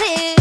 tears.